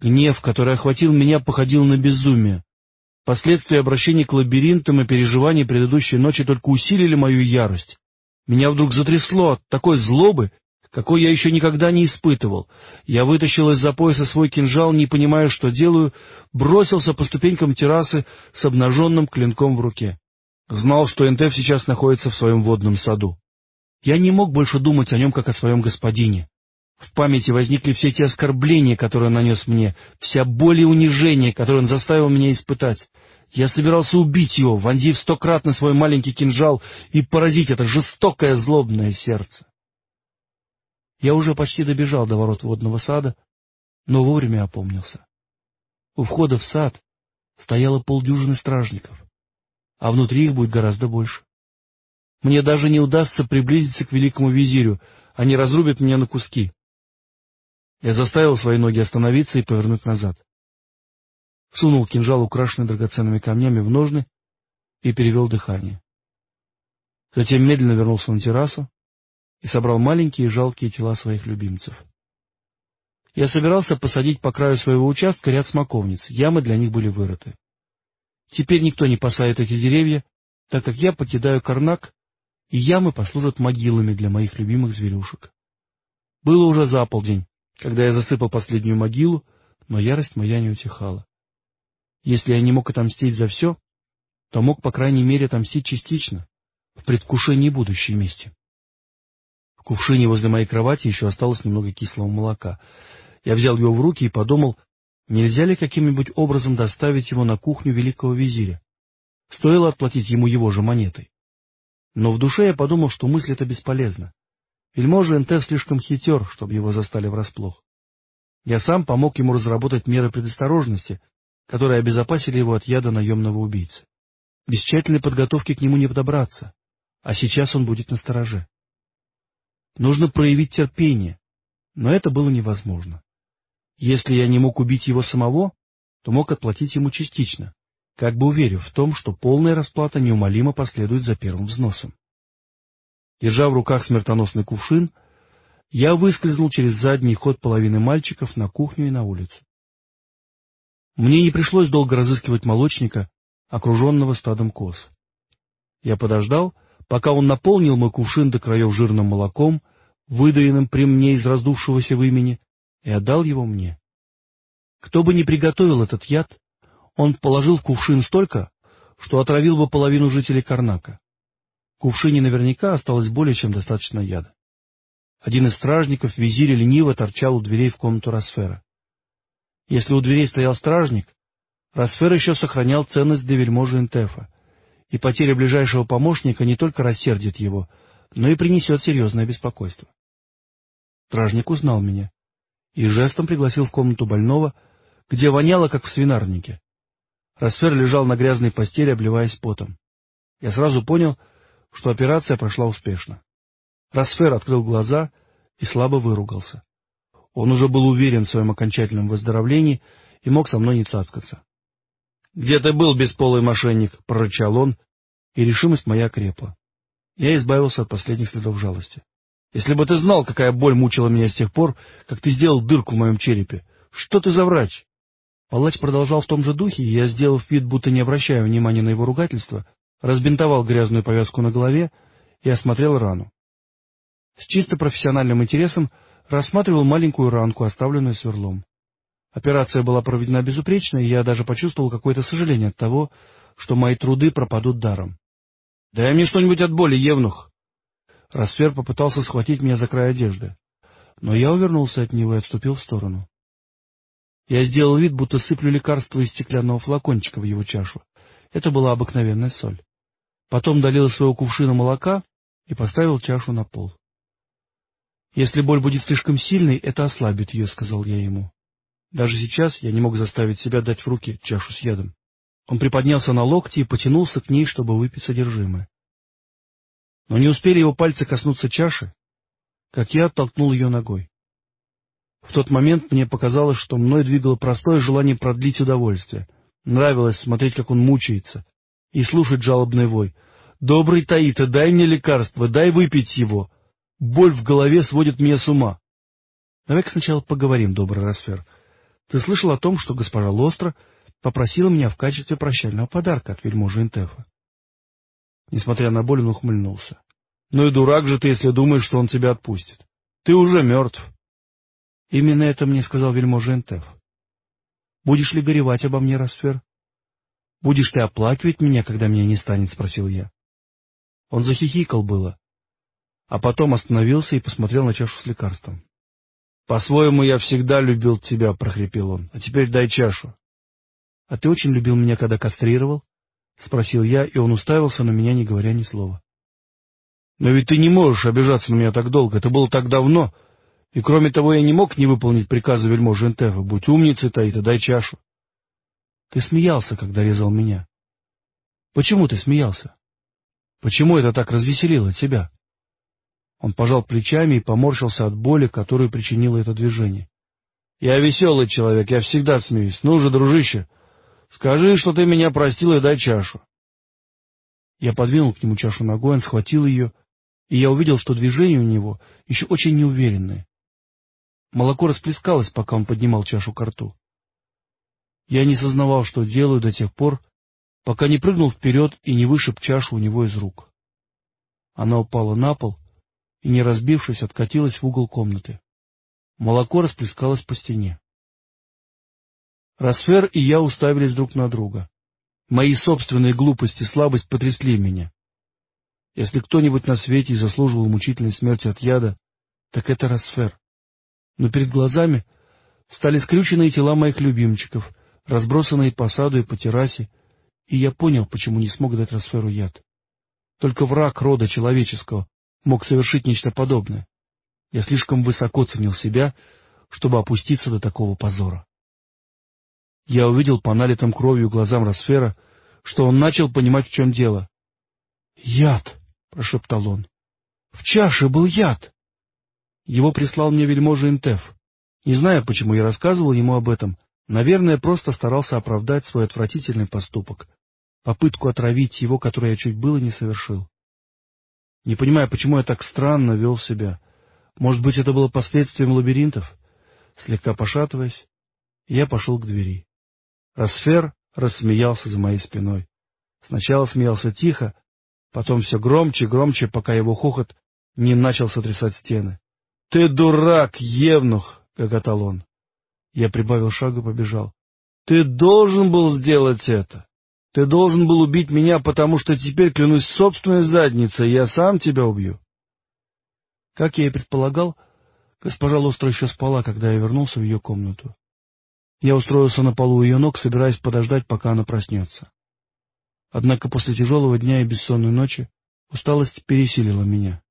Гнев, который охватил меня, походил на безумие. Последствия обращения к лабиринтам и переживаний предыдущей ночи только усилили мою ярость. Меня вдруг затрясло от такой злобы, какой я еще никогда не испытывал. Я вытащил из-за пояса свой кинжал, не понимая, что делаю, бросился по ступенькам террасы с обнаженным клинком в руке. Знал, что Энтеф сейчас находится в своем водном саду. Я не мог больше думать о нем, как о своем господине. В памяти возникли все те оскорбления, которые он нанес мне, вся боль и унижение, которые он заставил меня испытать. Я собирался убить его, вонзив стократно свой маленький кинжал и поразить это жестокое злобное сердце. Я уже почти добежал до ворот водного сада, но вовремя опомнился. У входа в сад стояло полдюжины стражников, а внутри их будет гораздо больше. Мне даже не удастся приблизиться к великому визирю, они разрубят меня на куски. Я заставил свои ноги остановиться и повернуть назад. Сунул кинжал, украшенный драгоценными камнями, в ножны и перевел дыхание. Затем медленно вернулся на террасу и собрал маленькие жалкие тела своих любимцев. Я собирался посадить по краю своего участка ряд смоковниц, ямы для них были вырыты. Теперь никто не посадит эти деревья, так как я покидаю Карнак, и ямы послужат могилами для моих любимых зверюшек. Было уже за полдень, когда я засыпал последнюю могилу, но ярость моя не утихала. Если я не мог отомстить за все, то мог, по крайней мере, отомстить частично, в предвкушении будущей мести. В кувшине возле моей кровати еще осталось немного кислого молока. Я взял его в руки и подумал, нельзя ли каким-нибудь образом доставить его на кухню великого визиря. Стоило отплатить ему его же монетой. Но в душе я подумал, что мысль эта бесполезна. Вельможа Энтеф слишком хитер, чтобы его застали врасплох. Я сам помог ему разработать меры предосторожности, которые обезопасили его от яда наемного убийцы. Без тщательной подготовки к нему не подобраться, а сейчас он будет настороже. Нужно проявить терпение, но это было невозможно. Если я не мог убить его самого, то мог отплатить ему частично, как бы уверив в том, что полная расплата неумолимо последует за первым взносом. Держа в руках смертоносный кувшин, я выскользнул через задний ход половины мальчиков на кухню и на улицу. Мне не пришлось долго разыскивать молочника, окруженного стадом коз. Я подождал, пока он наполнил мой кувшин до краев жирным молоком, выдаянным при мне из раздувшегося вымени, и отдал его мне. Кто бы ни приготовил этот яд, он положил в кувшин столько, что отравил бы половину жителей Карнака. Кувшине наверняка осталось более чем достаточно яда. Один из стражников, визирь лениво торчал у дверей в комнату Росфера. Если у дверей стоял стражник, Росфер еще сохранял ценность для вельможи Интефа, и потеря ближайшего помощника не только рассердит его, но и принесет серьезное беспокойство. Стражник узнал меня и жестом пригласил в комнату больного, где воняло, как в свинарнике. Росфер лежал на грязной постели, обливаясь потом. Я сразу понял, что операция прошла успешно. Росфер открыл глаза и слабо выругался. Он уже был уверен в своем окончательном выздоровлении и мог со мной не цацкаться. — Где ты был, бесполый мошенник? — прорычал он, и решимость моя крепла. Я избавился от последних следов жалости. — Если бы ты знал, какая боль мучила меня с тех пор, как ты сделал дырку в моем черепе. Что ты за врач? Палач продолжал в том же духе, и я, сделав вид, будто не обращая внимания на его ругательство, разбинтовал грязную повязку на голове и осмотрел рану. С чисто профессиональным интересом рассматривал маленькую ранку, оставленную сверлом. Операция была проведена безупречно, и я даже почувствовал какое-то сожаление от того, что мои труды пропадут даром. — Дай мне что-нибудь от боли, Евнух! Росфер попытался схватить меня за край одежды, но я увернулся от него и отступил в сторону. Я сделал вид, будто сыплю лекарство из стеклянного флакончика в его чашу. Это была обыкновенная соль. Потом долил из своего кувшина молока и поставил чашу на пол. «Если боль будет слишком сильной, это ослабит ее», — сказал я ему. Даже сейчас я не мог заставить себя дать в руки чашу с ядом. Он приподнялся на локти и потянулся к ней, чтобы выпить содержимое. Но не успели его пальцы коснуться чаши, как я оттолкнул ее ногой. В тот момент мне показалось, что мной двигало простое желание продлить удовольствие. Нравилось смотреть, как он мучается, и слушать жалобный вой. «Добрый Таита, дай мне лекарство, дай выпить его!» Боль в голове сводит меня с ума. Давай-ка сначала поговорим, добрый Росфер. Ты слышал о том, что госпожа Лостра попросила меня в качестве прощального подарка от вельможи Интефа? Несмотря на боль, он ухмыльнулся. — Ну и дурак же ты, если думаешь, что он тебя отпустит. Ты уже мертв. — Именно это мне сказал вельможа Интеф. — Будешь ли горевать обо мне, Росфер? — Будешь ты оплакивать меня, когда меня не станет? — спросил я. Он захихикал было, а потом остановился и посмотрел на чашу с лекарством. — По-своему, я всегда любил тебя, — прохрипел он, — а теперь дай чашу. — А ты очень любил меня, когда кастрировал? — спросил я, и он уставился на меня, не говоря ни слова. — Но ведь ты не можешь обижаться на меня так долго, это было так давно, и кроме того я не мог не выполнить приказа вельможи Энтефа. Будь умницей, Таита, дай чашу. — Ты смеялся, когда резал меня. — Почему ты смеялся? Почему это так развеселило тебя? Он пожал плечами и поморщился от боли, которую причинило это движение. — Я веселый человек, я всегда смеюсь. Ну же, дружище, скажи, что ты меня простил и дай чашу. Я подвинул к нему чашу ногой, он схватил ее, и я увидел, что движения у него еще очень неуверенные. Молоко расплескалось, пока он поднимал чашу к рту. Я не сознавал, что делаю до тех пор, пока не прыгнул вперед и не вышиб чашу у него из рук. Она упала на пол и, не разбившись, откатилась в угол комнаты. Молоко расплескалось по стене. Росфер и я уставились друг на друга. Мои собственные глупости и слабость потрясли меня. Если кто-нибудь на свете заслуживал мучительной смерти от яда, так это Росфер. Но перед глазами стали скрюченные тела моих любимчиков, разбросанные по саду и по террасе, и я понял, почему не смог дать Росферу яд. Только враг рода человеческого мог совершить нечто подобное. Я слишком высоко ценил себя, чтобы опуститься до такого позора. Я увидел по налитым кровью глазам Росфера, что он начал понимать, в чем дело. — Яд! — прошептал он. — В чаше был яд! Его прислал мне вельможа Интеф. Не знаю, почему я рассказывал ему об этом. Наверное, просто старался оправдать свой отвратительный поступок попытку отравить его, которую я чуть было не совершил. Не понимая, почему я так странно вел себя. Может быть, это было последствием лабиринтов? Слегка пошатываясь, я пошел к двери. Росфер рассмеялся за моей спиной. Сначала смеялся тихо, потом все громче и громче, пока его хохот не начал сотрясать стены. — Ты дурак, Евнух! — гоготал он. Я прибавил шагу и побежал. — Ты должен был сделать это! Ты должен был убить меня, потому что теперь, клянусь собственной задницей, я сам тебя убью. Как я и предполагал, госпожа Лостро еще спала, когда я вернулся в ее комнату. Я устроился на полу у ее ног, собираясь подождать, пока она проснется. Однако после тяжелого дня и бессонной ночи усталость пересилила меня.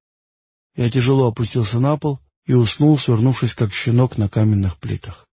Я тяжело опустился на пол и уснул, свернувшись как щенок на каменных плитах.